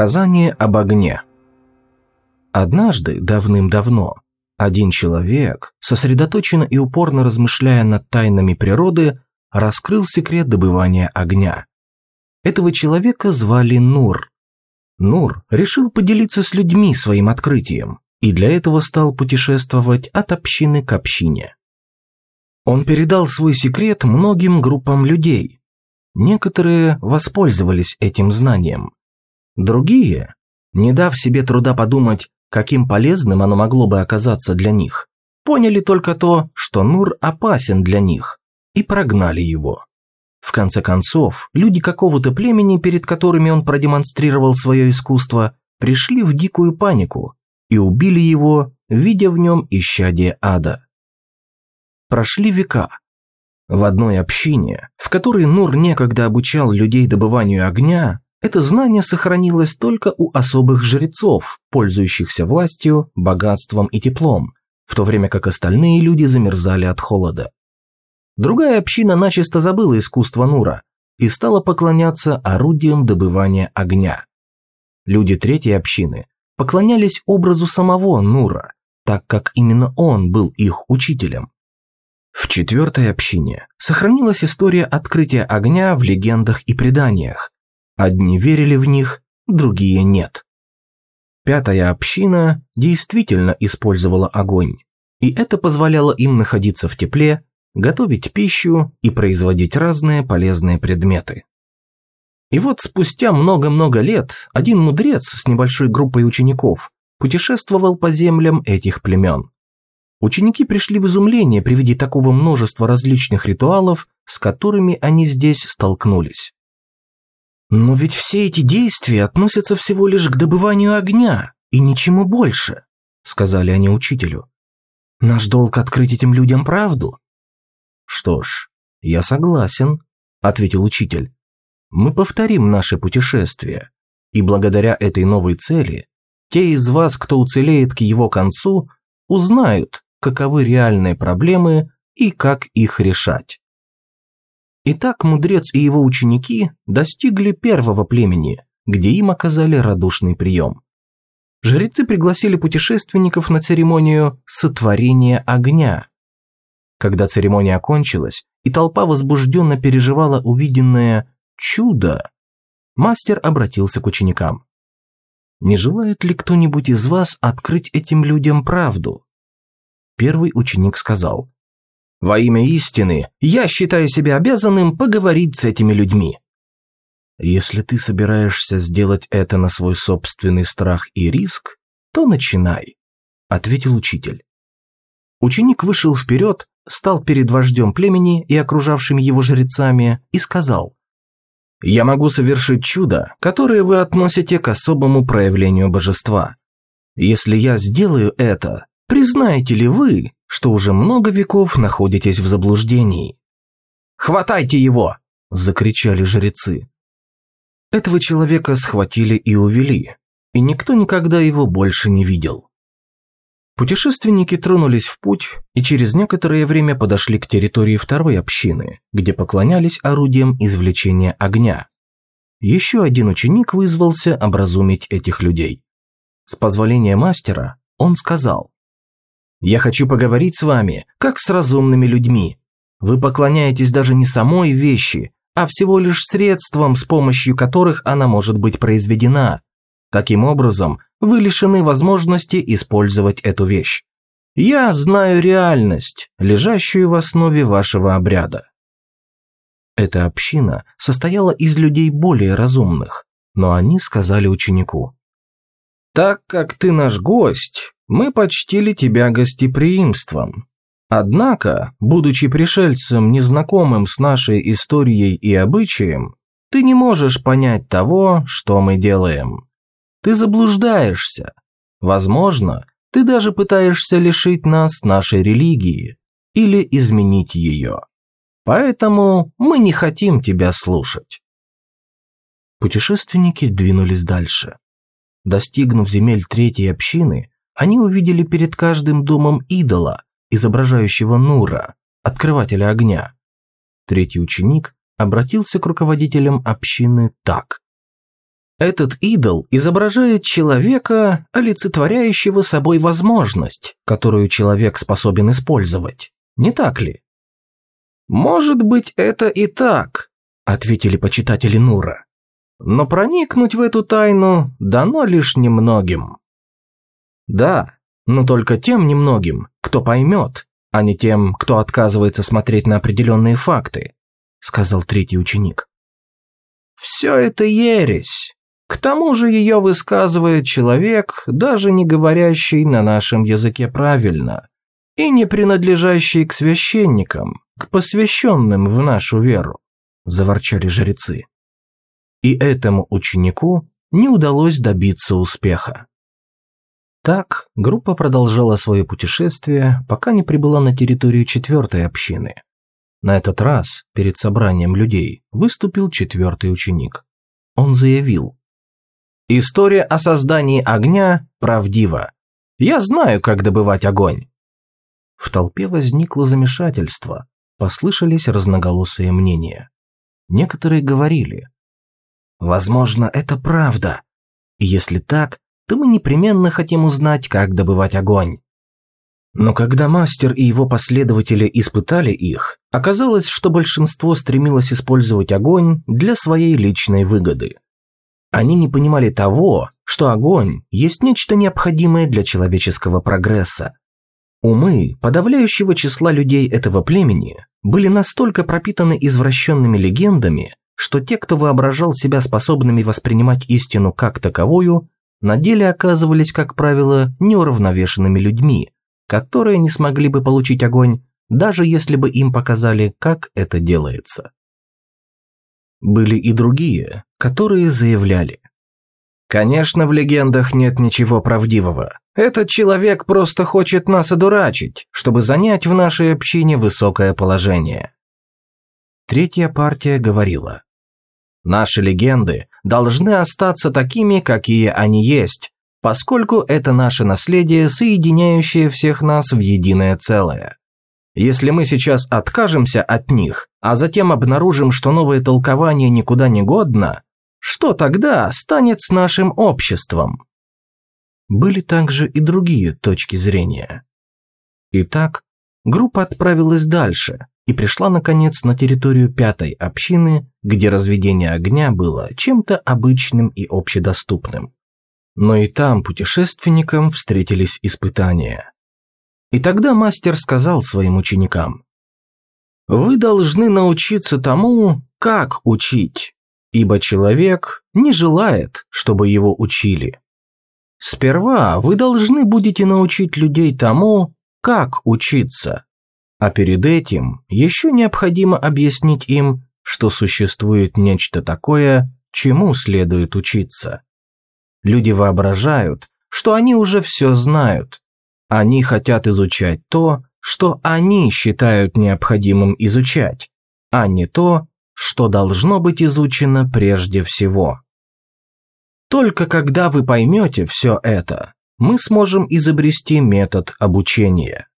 Сказание об огне. Однажды, давным-давно, один человек, сосредоточенно и упорно размышляя над тайнами природы, раскрыл секрет добывания огня. Этого человека звали Нур. Нур решил поделиться с людьми своим открытием и для этого стал путешествовать от общины к общине. Он передал свой секрет многим группам людей. Некоторые воспользовались этим знанием, Другие, не дав себе труда подумать, каким полезным оно могло бы оказаться для них, поняли только то, что Нур опасен для них, и прогнали его. В конце концов, люди какого-то племени, перед которыми он продемонстрировал свое искусство, пришли в дикую панику и убили его, видя в нем исчадие ада. Прошли века. В одной общине, в которой Нур некогда обучал людей добыванию огня, это знание сохранилось только у особых жрецов, пользующихся властью, богатством и теплом, в то время как остальные люди замерзали от холода. Другая община начисто забыла искусство Нура и стала поклоняться орудиям добывания огня. Люди третьей общины поклонялись образу самого Нура, так как именно он был их учителем. В четвертой общине сохранилась история открытия огня в легендах и преданиях, Одни верили в них, другие нет. Пятая община действительно использовала огонь, и это позволяло им находиться в тепле, готовить пищу и производить разные полезные предметы. И вот спустя много-много лет один мудрец с небольшой группой учеников путешествовал по землям этих племен. Ученики пришли в изумление при виде такого множества различных ритуалов, с которыми они здесь столкнулись. Но ведь все эти действия относятся всего лишь к добыванию огня и ничему больше, сказали они учителю. Наш долг открыть этим людям правду. Что ж, я согласен, ответил учитель. Мы повторим наше путешествие, и благодаря этой новой цели те из вас, кто уцелеет к его концу, узнают, каковы реальные проблемы и как их решать. Итак, мудрец и его ученики достигли первого племени, где им оказали радушный прием. Жрецы пригласили путешественников на церемонию сотворения огня. Когда церемония окончилась, и толпа возбужденно переживала увиденное чудо, мастер обратился к ученикам. «Не желает ли кто-нибудь из вас открыть этим людям правду?» Первый ученик сказал, во имя истины я считаю себя обязанным поговорить с этими людьми. Если ты собираешься сделать это на свой собственный страх и риск, то начинай, ответил учитель. Ученик вышел вперед, стал перед вождем племени и окружавшими его жрецами и сказал, «Я могу совершить чудо, которое вы относите к особому проявлению божества. Если я сделаю это, признаете ли вы, что уже много веков находитесь в заблуждении. «Хватайте его!» – закричали жрецы. Этого человека схватили и увели, и никто никогда его больше не видел. Путешественники тронулись в путь и через некоторое время подошли к территории второй общины, где поклонялись орудиям извлечения огня. Еще один ученик вызвался образумить этих людей. С позволения мастера он сказал, я хочу поговорить с вами, как с разумными людьми. Вы поклоняетесь даже не самой вещи, а всего лишь средствам, с помощью которых она может быть произведена. Таким образом, вы лишены возможности использовать эту вещь. Я знаю реальность, лежащую в основе вашего обряда. Эта община состояла из людей более разумных, но они сказали ученику. «Так как ты наш гость, мы почтили тебя гостеприимством. Однако, будучи пришельцем, незнакомым с нашей историей и обычаем, ты не можешь понять того, что мы делаем. Ты заблуждаешься. Возможно, ты даже пытаешься лишить нас нашей религии или изменить ее. Поэтому мы не хотим тебя слушать. Путешественники двинулись дальше. Достигнув земель третьей общины, они увидели перед каждым домом идола, изображающего Нура, открывателя огня. Третий ученик обратился к руководителям общины так. Этот идол изображает человека, олицетворяющего собой возможность, которую человек способен использовать. Не так ли? Может быть, это и так, ответили почитатели Нура. Но проникнуть в эту тайну дано лишь немногим. Да, но только тем немногим, кто поймет, а не тем, кто отказывается смотреть на определенные факты, сказал третий ученик. Все это ересь. К тому же ее высказывает человек, даже не говорящий на нашем языке правильно, и не принадлежащий к священникам, к посвященным в нашу веру, заворчали жрецы. И этому ученику не удалось добиться успеха. Так, группа продолжала свое путешествие, пока не прибыла на территорию четвертой общины. На этот раз, перед собранием людей, выступил четвертый ученик. Он заявил. «История о создании огня правдива. Я знаю, как добывать огонь». В толпе возникло замешательство, послышались разноголосые мнения. Некоторые говорили. «Возможно, это правда. И если так, то мы непременно хотим узнать, как добывать огонь. Но когда мастер и его последователи испытали их, оказалось, что большинство стремилось использовать огонь для своей личной выгоды. Они не понимали того, что огонь есть нечто необходимое для человеческого прогресса. Умы подавляющего числа людей этого племени были настолько пропитаны извращенными легендами, что те, кто воображал себя способными воспринимать истину как таковую, на деле оказывались, как правило, неуравновешенными людьми, которые не смогли бы получить огонь, даже если бы им показали, как это делается. Были и другие, которые заявляли. Конечно, в легендах нет ничего правдивого. Этот человек просто хочет нас одурачить, чтобы занять в нашей общине высокое положение. Третья партия говорила. Наши легенды должны остаться такими, какие они есть, поскольку это наше наследие, соединяющее всех нас в единое целое. Если мы сейчас откажемся от них, а затем обнаружим, что новое толкование никуда не годно, что тогда станет с нашим обществом? Были также и другие точки зрения. Итак, группа отправилась дальше, и пришла, наконец, на территорию пятой общины, где разведение огня было чем-то обычным и общедоступным. Но и там путешественникам встретились испытания. И тогда мастер сказал своим ученикам, «Вы должны научиться тому, как учить, ибо человек не желает, чтобы его учили. Сперва вы должны будете научить людей тому, как учиться, а перед этим еще необходимо объяснить им, что существует нечто такое, чему следует учиться. Люди воображают, что они уже все знают. Они хотят изучать то, что они считают необходимым изучать, а не то, что должно быть изучено прежде всего. Только когда вы поймете все это, мы сможем изобрести метод обучения.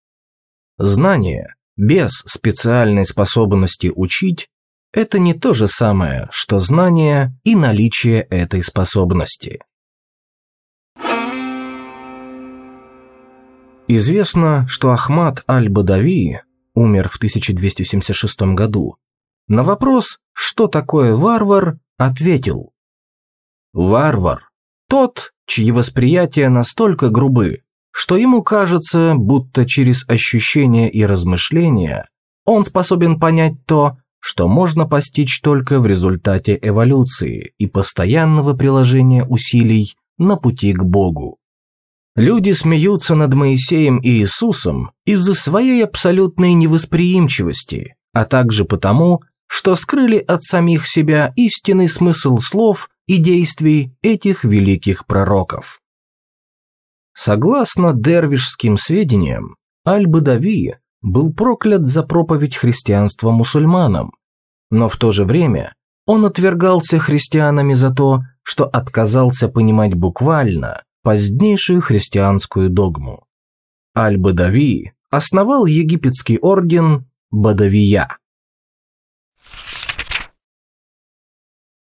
Знание без специальной способности учить – это не то же самое, что знание и наличие этой способности. Известно, что Ахмад аль-Бадави умер в 1276 году. На вопрос, что такое варвар, ответил. Варвар – тот, чьи восприятия настолько грубы, что ему кажется, будто через ощущения и размышления он способен понять то, что можно постичь только в результате эволюции и постоянного приложения усилий на пути к Богу. Люди смеются над Моисеем и Иисусом из-за своей абсолютной невосприимчивости, а также потому, что скрыли от самих себя истинный смысл слов и действий этих великих пророков. Согласно дервишским сведениям, Аль-Бадави был проклят за проповедь христианства мусульманам, но в то же время он отвергался христианами за то, что отказался понимать буквально позднейшую христианскую догму. Аль-Бадави основал египетский орден Бадавия.